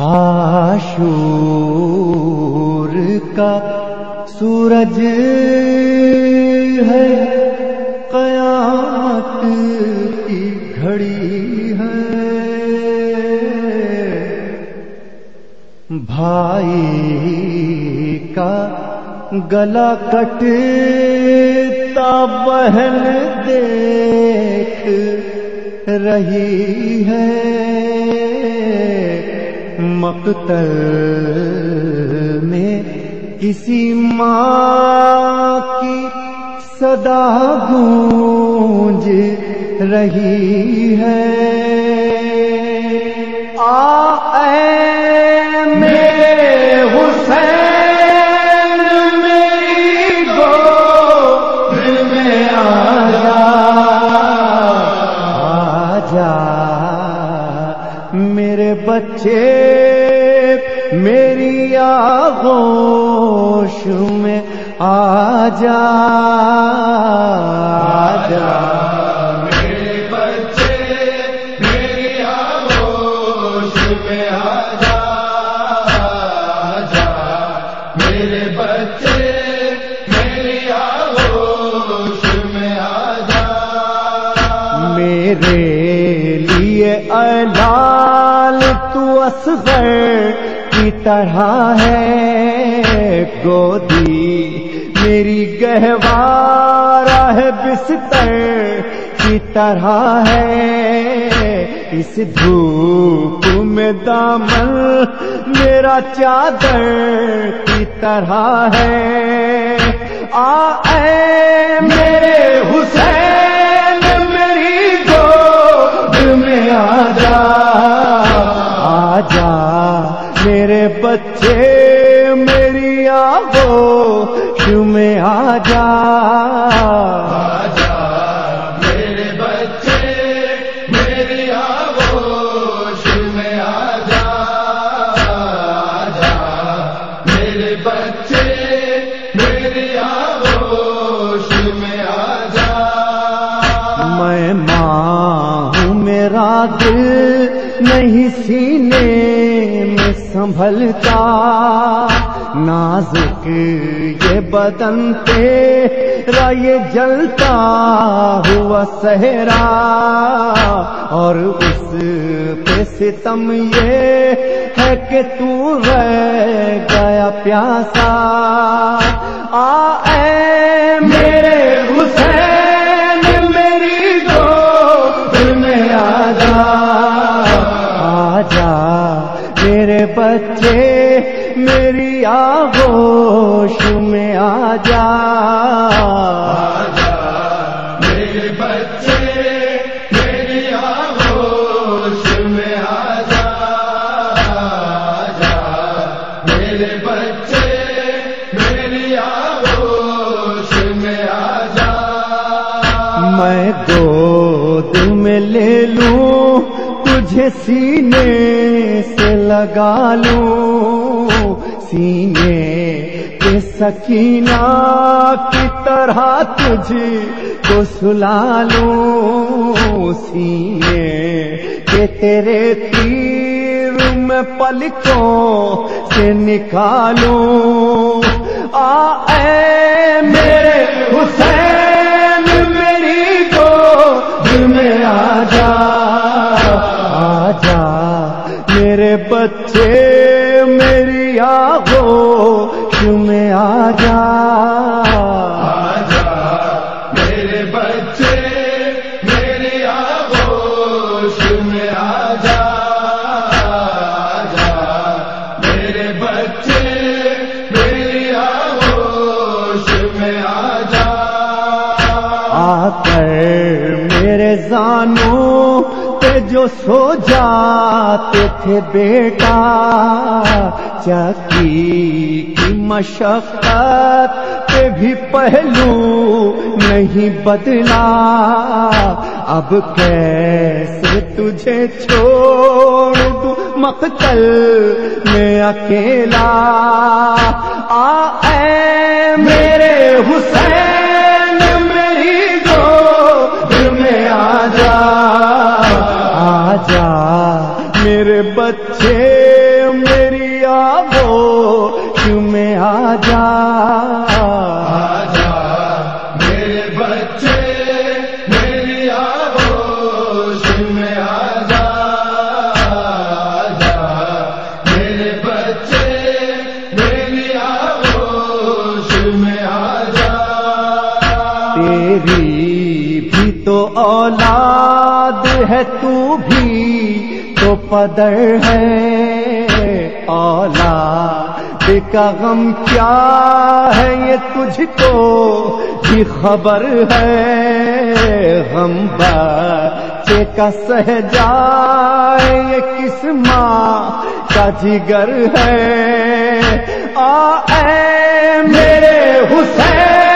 آشور کا سورج ہے، قیامت کی گھڑی ہے۔ بھائی کا گلا کٹتا بہن دیکھ رہی ہے۔ مقتل میں کسی ماں کی صدا گونج رہی ہے۔ آ اے آغوش میں آ جا آ جا میرے بچے میں آ جا جا میرے بچے میں آ جا میرے لیے الال تو اصغر طرح ہے گودی، میری گہوارا ہے بستر کی طرح ہے۔ اس دھوپ میں دامن میرا چادر کی طرح ہے۔ آ، اے میرے حسین، میری گود میں آ جا۔ آ جا۔ میرے بچے میری آگو میں آ جا؟ میرے بچے میری میں آ جا؟ میرے بچے میری آگوش میں آ جا؟ میں ماں ہوں میرا دل نہیں سینے۔ سنبھلتا۔ نازک یہ بدن تیرا یہ جلتا ہوا سہرا اور اس پہ ستم یہ ہے کہ تو رہ گیا پیاسا۔ آ بچے، میری آغوش میں آ جا۔ میرے بچے میری آگوش میں آ جا میرے بچے میری آگوش میں آ جا میں گود تجھے سینے سے لگا لوں۔ سینے کے سکینہ کی طرح تجھے کو سلا لوں۔ سینے کے تیرے تیر میں پلکوں سے نکالوں۔ بچے میری آگو میں آ جا۔ میرے بچے میری آگوش میں آ جا۔ میرے بچے میری آگوش میں آ جا۔ آ کر میرے زانوں جو سو جاتے تھے بیٹا، چکی کی مشقت پہ بھی پہلو نہیں بدلا۔ اب کیسے تجھے چھوڑ دوں مقتل میں اکیلا؟ آ اے میرے حسین! جا۔ آ جا میرے بچے میری آگوش میں آ جا۔ میرے بچے میری آجا آجا میرے بچے میری میں آجا تیری بھی تو اولاد ہے تو بھی تو پدر ہے، اولاد کا غم کیا ہے؟ یہ تجھ کو بھی خبر ہے؟ غم بچے کا سہ جائے، یہ کس ماں کا جگر ہے؟ آ اے میرے حسین!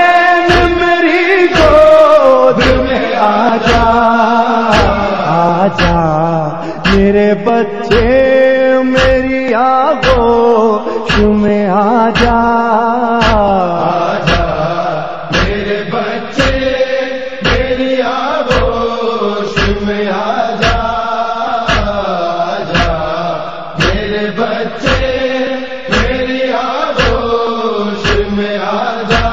میرے بچے میری آگو میں آ جا میرے بچے میری آجا۔ آجا میرے بچے میری میں آجا۔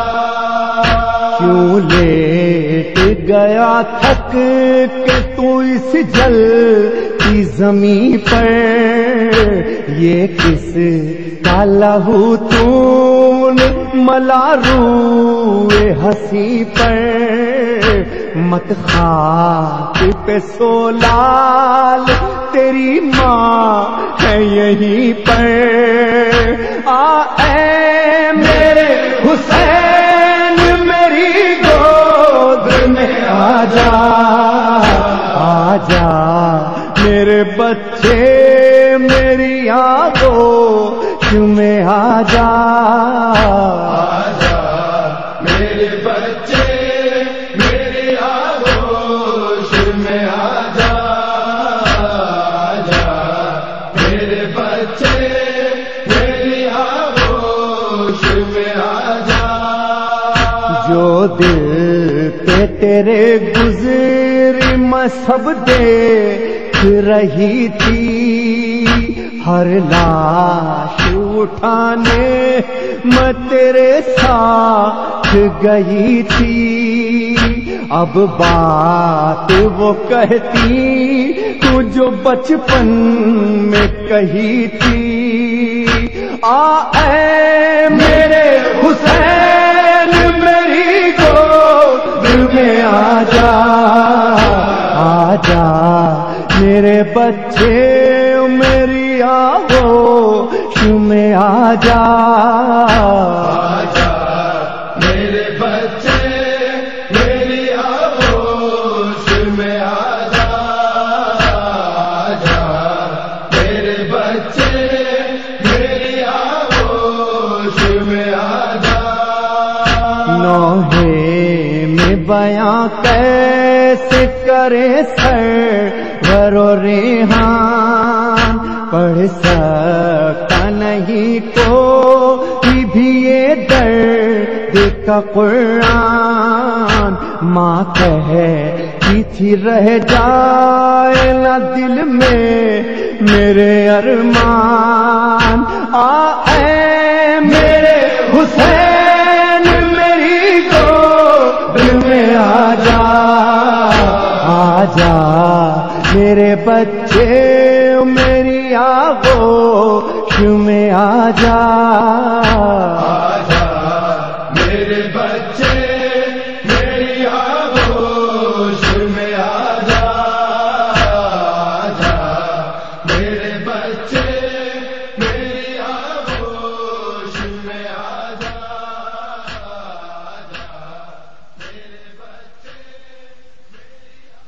کیوں لیٹ گیا تھک کے تو اس جل کی زمین پر یہ کس کا لہو تون ملا روئے ہنسی پر؟ مت خاک پہ سو لال، تیری ماں ہے یہیں پر۔ آ، اے میرے حسین، میری گود میں آ جا۔ آ جا۔ میرے بچے میری آگو میں آ جا میرے بچے میری آگوش میں آجا؟ آجا میرے بچے آگوش میں آجا؟ جو دل پہ تیرے گزر میں سب دیکھ رہی تھی ہر لاش اٹھانے میں تیرے ساتھ گئی تھی اب بات وہ کہتی تو جو بچپن میں کہی تھی آ اے میرے حسین میری گود میں آ جا جا میرے بچے میری آگو میں آ جا آجا میرے بچے میری آگوش میں آجا۔ آجا میرے بچے میری میں آجا۔ نوہے میں بیاں کیسے کرے سر؟ ورو ریحان پڑھ سکتا نہیں کو بھی یہ درد کا قرآن ماں کہتی تھی رہ جائے نہ دل میں۔ میرے ارمان، آ اے میرے حسین، میری گود میں آ جا۔ جا میرے بچے میری آگو میں آ جا آجا؟